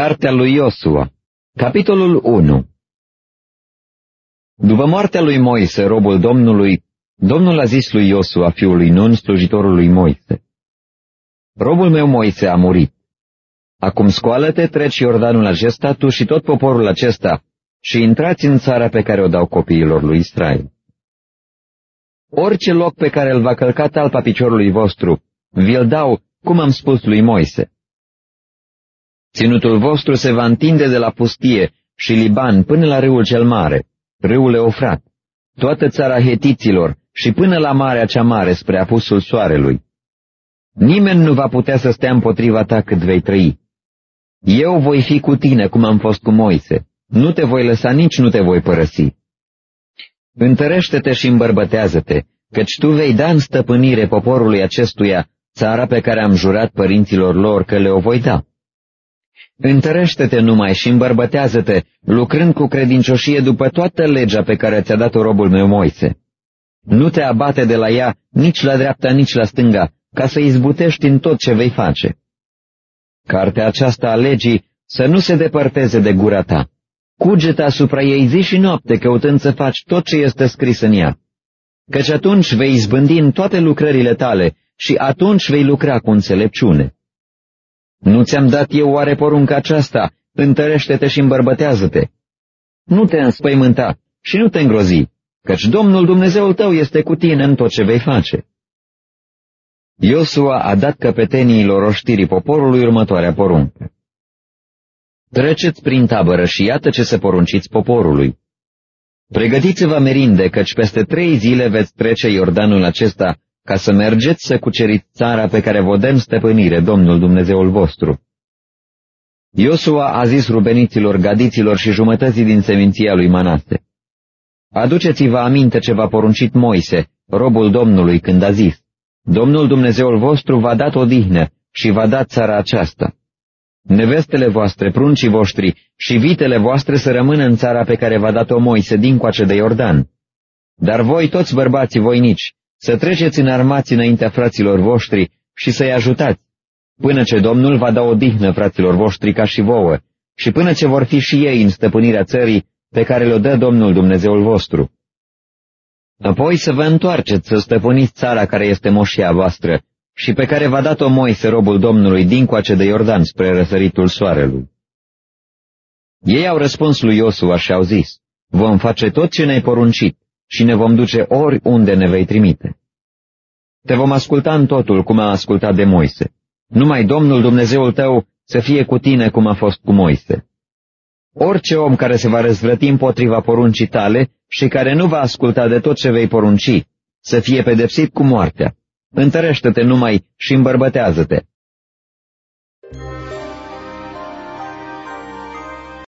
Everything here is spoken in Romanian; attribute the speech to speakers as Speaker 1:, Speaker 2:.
Speaker 1: Cartea lui Iosua, capitolul 1 După moartea lui Moise, robul Domnului, Domnul a zis lui Iosua, fiul lui Nun, slujitorul lui Moise, Robul meu Moise a murit. Acum scoală-te, treci Iordanul acesta, tu și tot poporul acesta, și intrați în țara pe care o dau copiilor lui Israel. Orice loc pe care îl va călca talpa piciorului vostru, vi-l dau, cum am spus lui Moise. Ținutul vostru se va întinde de la pustie și Liban până la râul cel mare, râul Eufrat, toată țara hetiților și până la marea cea mare spre apusul soarelui. Nimeni nu va putea să stea împotriva ta cât vei trăi. Eu voi fi cu tine cum am fost cu Moise. Nu te voi lăsa, nici nu te voi părăsi. Întărește-te și îmbărbătează-te, căci tu vei da în stăpânire poporului acestuia țara pe care am jurat părinților lor că le o voi da. Întărește-te numai și îmbărbătează-te, lucrând cu credincioșie după toată legea pe care ți-a dat-o robul meu Moise. Nu te abate de la ea nici la dreapta, nici la stânga, ca să izbutești în tot ce vei face. Cartea aceasta a legii să nu se depărteze de gura ta. Cugete asupra ei zi și noapte, căutând să faci tot ce este scris în ea. Căci atunci vei izbândi în toate lucrările tale și atunci vei lucra cu înțelepciune. Nu ți-am dat eu oare porunca aceasta, întărește-te și îmbărbătează-te. Nu te înspăimânta și nu te îngrozi, căci Domnul Dumnezeul tău este cu tine în tot ce vei face. Iosua a dat căpeteniilor oștirii poporului următoarea poruncă. Treceți prin tabără și iată ce se porunciți poporului. Pregătiți-vă merinde, căci peste trei zile veți trece Iordanul acesta ca să mergeți să cuceriți țara pe care vă dăm stăpânire, Domnul Dumnezeul vostru. Iosua a zis rubeniților, gadiților și jumătății din seminția lui Manase. Aduceți-vă aminte ce v-a poruncit Moise, robul Domnului, când a zis, Domnul Dumnezeul vostru v-a dat odihnă și v-a dat țara aceasta. Nevestele voastre, pruncii voștri și vitele voastre să rămână în țara pe care v-a dat-o Moise dincoace de Iordan. Dar voi, toți bărbații voinici, să treceți în armați înaintea fraților voștri și să-i ajutați, până ce Domnul va da o dihnă fraților voștri ca și vouă, și până ce vor fi și ei în stăpânirea țării pe care le-o dă Domnul Dumnezeul vostru. Apoi să vă întoarceți să stăpâniți țara care este moșia voastră și pe care v-a dat-o Moise, robul Domnului, dincoace de Iordan spre răsăritul soarelui. Ei au răspuns lui Iosua și au zis, vom face tot ce ne-ai poruncit și ne vom duce oriunde ne vei trimite. Te vom asculta în totul cum a ascultat de Moise. Numai Domnul Dumnezeul tău să fie cu tine cum a fost cu Moise. Orice om care se va răzvrăti împotriva poruncii tale și care nu va asculta de tot ce vei porunci, să fie pedepsit cu moartea. Întărește-te numai și îmbărbătează-te.